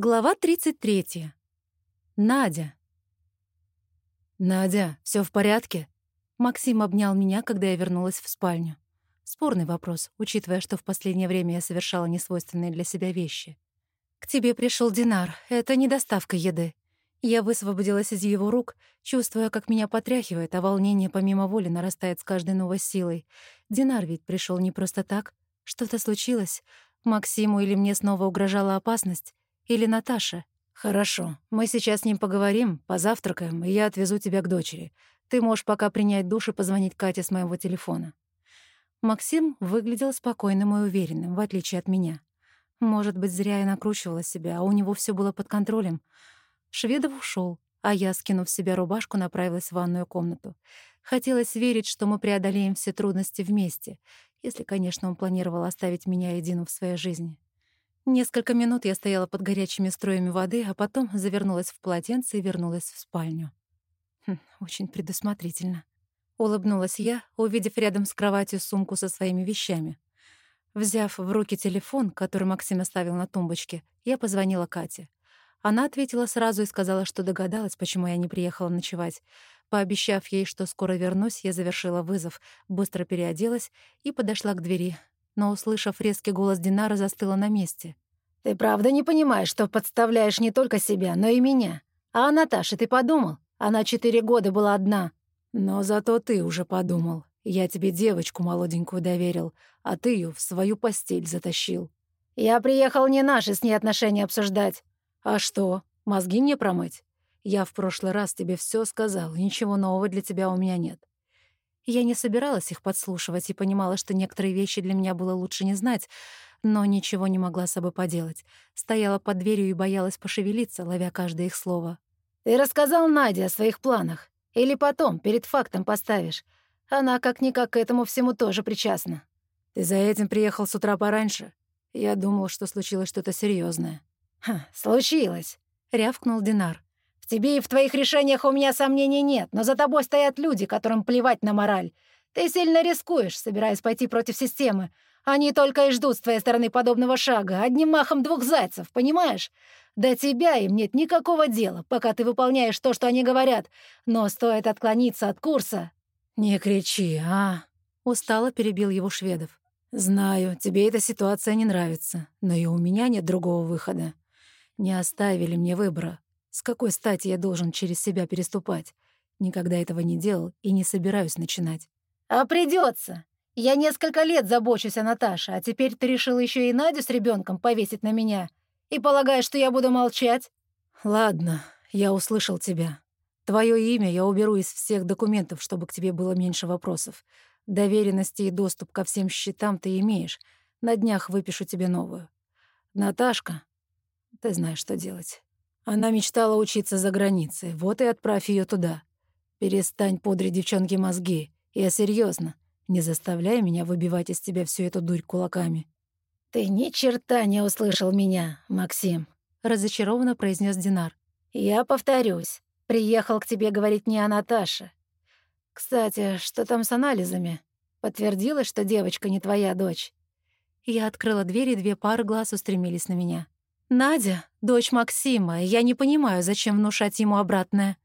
Глава 33. Надя. «Надя, все в порядке?» Максим обнял меня, когда я вернулась в спальню. Спорный вопрос, учитывая, что в последнее время я совершала несвойственные для себя вещи. «К тебе пришел Динар. Это не доставка еды». Я высвободилась из его рук, чувствуя, как меня потряхивает, а волнение помимо воли нарастает с каждой новой силой. Динар ведь пришел не просто так. Что-то случилось. Максиму или мне снова угрожала опасность. Или Наташа? Хорошо, мы сейчас с ним поговорим, позавтракаем, и я отвезу тебя к дочери. Ты можешь пока принять душ и позвонить Кате с моего телефона. Максим выглядел спокойным и уверенным, в отличие от меня. Может быть, зря я накручивала себя, а у него все было под контролем. Шведов ушел, а я, скинув с себя рубашку, направилась в ванную комнату. Хотелось верить, что мы преодолеем все трудности вместе, если, конечно, он планировал оставить меня едину в своей жизни. Несколько минут я стояла под горячими струями воды, а потом завернулась в полотенце и вернулась в спальню. Хм, очень предусмотрительно. Улыбнулась я, увидев рядом с кроватью сумку со своими вещами. Взяв в руки телефон, который Максим оставил на тумбочке, я позвонила Кате. Она ответила сразу и сказала, что догадалась, почему я не приехала ночевать. Пообещав ей, что скоро вернусь, я завершила вызов, быстро переоделась и подошла к двери, но, услышав резкий голос Динара, застыла на месте. «Ты правда не понимаешь, что подставляешь не только себя, но и меня? А о Наташе ты подумал? Она четыре года была одна». «Но зато ты уже подумал. Я тебе девочку молоденькую доверил, а ты ее в свою постель затащил». «Я приехал не наши с ней отношения обсуждать». «А что, мозги мне промыть? Я в прошлый раз тебе все сказал, ничего нового для тебя у меня нет. Я не собиралась их подслушивать и понимала, что некоторые вещи для меня было лучше не знать, но ничего не могла с собой поделать. Стояла под дверью и боялась пошевелиться, ловя каждое их слово. «Ты рассказал Наде о своих планах? Или потом, перед фактом поставишь? Она как-никак к этому всему тоже причастна». «Ты за этим приехал с утра пораньше? Я думал, что случилось что-то серьезное. случилось», — рявкнул Динар тебе и в твоих решениях у меня сомнений нет, но за тобой стоят люди, которым плевать на мораль. Ты сильно рискуешь, собираясь пойти против системы. Они только и ждут с твоей стороны подобного шага, одним махом двух зайцев, понимаешь? До тебя им нет никакого дела, пока ты выполняешь то, что они говорят. Но стоит отклониться от курса...» «Не кричи, а?» — устало перебил его Шведов. «Знаю, тебе эта ситуация не нравится, но и у меня нет другого выхода. Не оставили мне выбора. С какой стати я должен через себя переступать? Никогда этого не делал и не собираюсь начинать. А придется. Я несколько лет забочусь о Наташе, а теперь ты решил еще и Надю с ребенком повесить на меня. И полагаешь, что я буду молчать? Ладно, я услышал тебя. Твое имя я уберу из всех документов, чтобы к тебе было меньше вопросов. Доверенности и доступ ко всем счетам ты имеешь. На днях выпишу тебе новую. Наташка, ты знаешь, что делать. Она мечтала учиться за границей, вот и отправь ее туда. Перестань пудрить девчонке мозги. Я серьезно. Не заставляй меня выбивать из тебя всю эту дурь кулаками. «Ты ни черта не услышал меня, Максим», — разочарованно произнес Динар. «Я повторюсь. Приехал к тебе говорить не о Наташе. Кстати, что там с анализами? Подтвердилось, что девочка не твоя дочь?» Я открыла дверь, и две пары глаз устремились на меня. «Надя, дочь Максима, я не понимаю, зачем внушать ему обратное».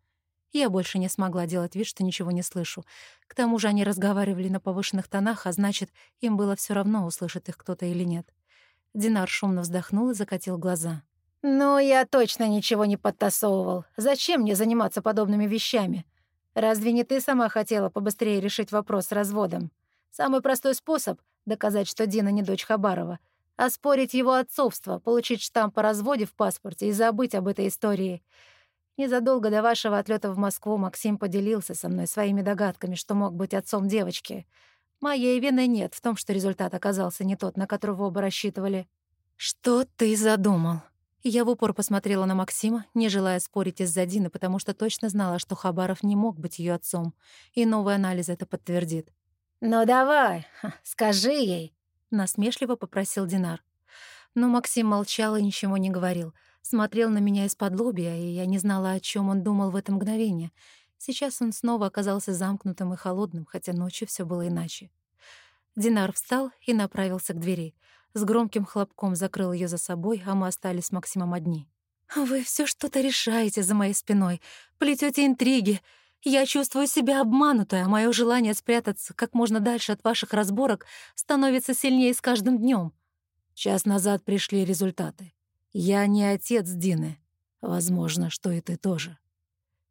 Я больше не смогла делать вид, что ничего не слышу. К тому же они разговаривали на повышенных тонах, а значит, им было все равно, услышит их кто-то или нет. Динар шумно вздохнул и закатил глаза. «Ну, я точно ничего не подтасовывал. Зачем мне заниматься подобными вещами? Разве не ты сама хотела побыстрее решить вопрос с разводом? Самый простой способ — доказать, что Дина не дочь Хабарова — оспорить его отцовство, получить штамп о разводе в паспорте и забыть об этой истории. Незадолго до вашего отлета в Москву Максим поделился со мной своими догадками, что мог быть отцом девочки. Моей вины нет в том, что результат оказался не тот, на которого оба рассчитывали. «Что ты задумал?» Я в упор посмотрела на Максима, не желая спорить из-за Дины, потому что точно знала, что Хабаров не мог быть ее отцом, и новый анализ это подтвердит. «Ну давай, скажи ей», насмешливо попросил Динар. Но Максим молчал и ничего не говорил. Смотрел на меня из-под лобья, и я не знала, о чем он думал в это мгновение. Сейчас он снова оказался замкнутым и холодным, хотя ночью все было иначе. Динар встал и направился к двери. С громким хлопком закрыл ее за собой, а мы остались с Максимом одни. Вы все что-то решаете за моей спиной, плетете интриги. Я чувствую себя обманутой, а мое желание спрятаться как можно дальше от ваших разборок становится сильнее с каждым днем. Час назад пришли результаты. Я не отец Дины. Возможно, что и ты тоже.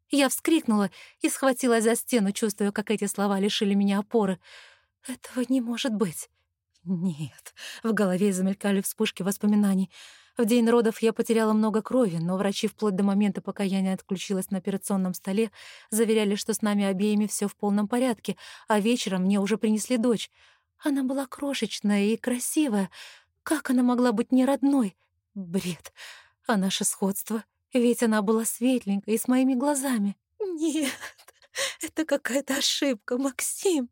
Я вскрикнула и схватилась за стену, чувствуя, как эти слова лишили меня опоры. Этого не может быть. Нет. В голове замелькали вспышки воспоминаний. В день родов я потеряла много крови, но врачи вплоть до момента, пока я не отключилась на операционном столе, заверяли, что с нами обеими все в полном порядке, а вечером мне уже принесли дочь. Она была крошечная и красивая. Как она могла быть не родной? Бред. А наше сходство? Ведь она была светленькой и с моими глазами. Нет, это какая-то ошибка, Максим.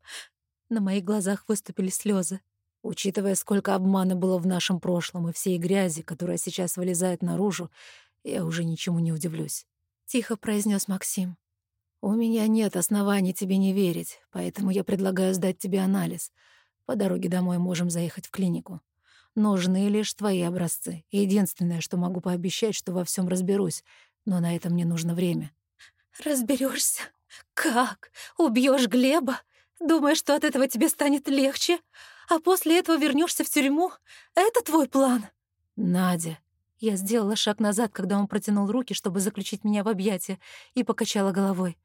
На моих глазах выступили слезы. Учитывая, сколько обмана было в нашем прошлом и всей грязи, которая сейчас вылезает наружу, я уже ничему не удивлюсь. Тихо произнес Максим. У меня нет оснований тебе не верить, поэтому я предлагаю сдать тебе анализ. По дороге домой можем заехать в клинику. Нужны лишь твои образцы. Единственное, что могу пообещать, что во всем разберусь, но на это мне нужно время. Разберешься? Как? Убьешь Глеба? Думаешь, что от этого тебе станет легче? А после этого вернешься в тюрьму? Это твой план?» «Надя». Я сделала шаг назад, когда он протянул руки, чтобы заключить меня в объятия, и покачала головой.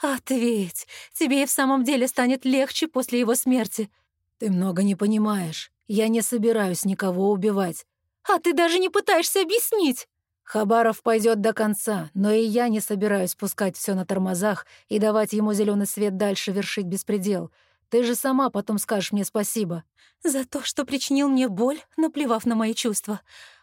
«Ответь, тебе и в самом деле станет легче после его смерти». «Ты много не понимаешь. Я не собираюсь никого убивать». «А ты даже не пытаешься объяснить!» Хабаров пойдет до конца, но и я не собираюсь пускать все на тормозах и давать ему зеленый свет дальше вершить беспредел. Ты же сама потом скажешь мне спасибо. За то, что причинил мне боль, наплевав на мои чувства.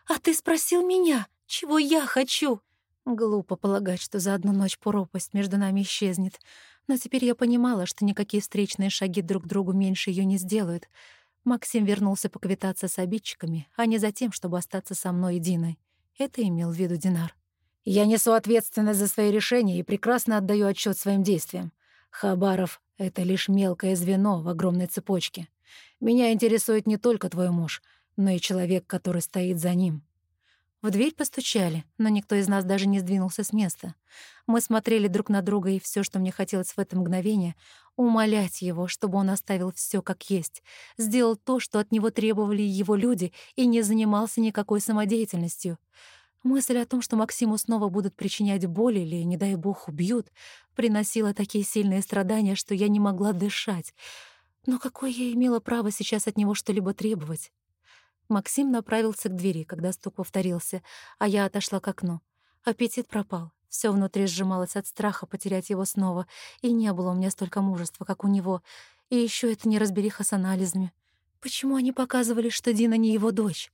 А ты спросил меня, чего я хочу. Глупо полагать, что за одну ночь пропасть между нами исчезнет. Но теперь я понимала, что никакие встречные шаги друг другу меньше ее не сделают. Максим вернулся поквитаться с обидчиками, а не за тем, чтобы остаться со мной и Диной. Это имел в виду Динар. «Я несу ответственность за свои решения и прекрасно отдаю отчет своим действиям. Хабаров — это лишь мелкое звено в огромной цепочке. Меня интересует не только твой муж, но и человек, который стоит за ним». В дверь постучали, но никто из нас даже не сдвинулся с места. Мы смотрели друг на друга, и все, что мне хотелось в это мгновение — умолять его, чтобы он оставил все как есть, сделал то, что от него требовали его люди, и не занимался никакой самодеятельностью — Мысль о том, что Максиму снова будут причинять боль или, не дай бог, убьют, приносила такие сильные страдания, что я не могла дышать. Но какое я имела право сейчас от него что-либо требовать? Максим направился к двери, когда стук повторился, а я отошла к окну. Аппетит пропал. Все внутри сжималось от страха потерять его снова, и не было у меня столько мужества, как у него. И еще это неразбериха с анализами. Почему они показывали, что Дина не его дочь?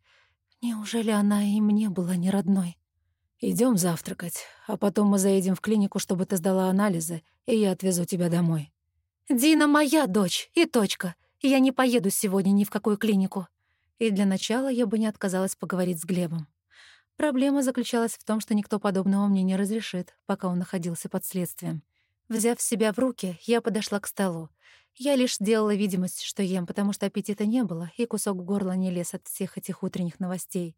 Неужели она и мне была не родной? Идем завтракать, а потом мы заедем в клинику, чтобы ты сдала анализы, и я отвезу тебя домой». «Дина моя дочь, и точка. Я не поеду сегодня ни в какую клинику». И для начала я бы не отказалась поговорить с Глебом. Проблема заключалась в том, что никто подобного мне не разрешит, пока он находился под следствием. Взяв себя в руки, я подошла к столу. Я лишь сделала видимость, что ем, потому что аппетита не было, и кусок горла не лез от всех этих утренних новостей.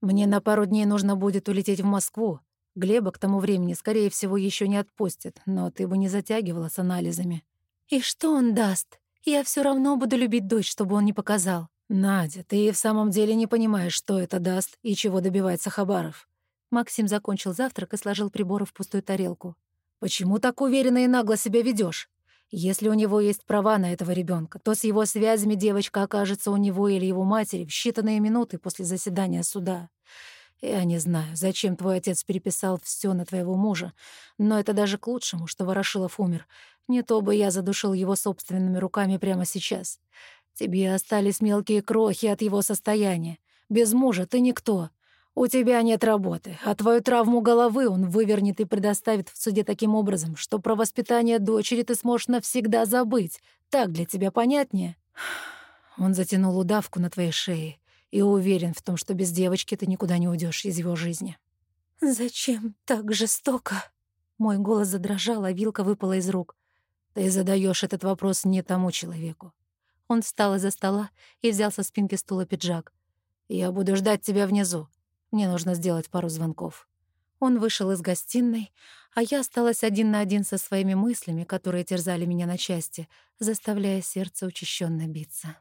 «Мне на пару дней нужно будет улететь в Москву. Глеба к тому времени, скорее всего, еще не отпустят, но ты бы не затягивала с анализами». «И что он даст? Я все равно буду любить дочь, чтобы он не показал». «Надя, ты в самом деле не понимаешь, что это даст и чего добивается Хабаров». Максим закончил завтрак и сложил приборы в пустую тарелку. «Почему так уверенно и нагло себя ведешь? Если у него есть права на этого ребенка, то с его связями девочка окажется у него или его матери в считанные минуты после заседания суда. Я не знаю, зачем твой отец переписал все на твоего мужа, но это даже к лучшему, что Ворошилов умер. Не то бы я задушил его собственными руками прямо сейчас. Тебе остались мелкие крохи от его состояния. Без мужа ты никто. «У тебя нет работы, а твою травму головы он вывернет и предоставит в суде таким образом, что про воспитание дочери ты сможешь навсегда забыть. Так для тебя понятнее?» Он затянул удавку на твоей шее и уверен в том, что без девочки ты никуда не уйдешь из его жизни. «Зачем так жестоко?» Мой голос задрожал, а вилка выпала из рук. «Ты задаешь этот вопрос не тому человеку». Он встал из-за стола и взял со спинки стула пиджак. «Я буду ждать тебя внизу. Мне нужно сделать пару звонков. Он вышел из гостиной, а я осталась один на один со своими мыслями, которые терзали меня на части, заставляя сердце учащенно биться.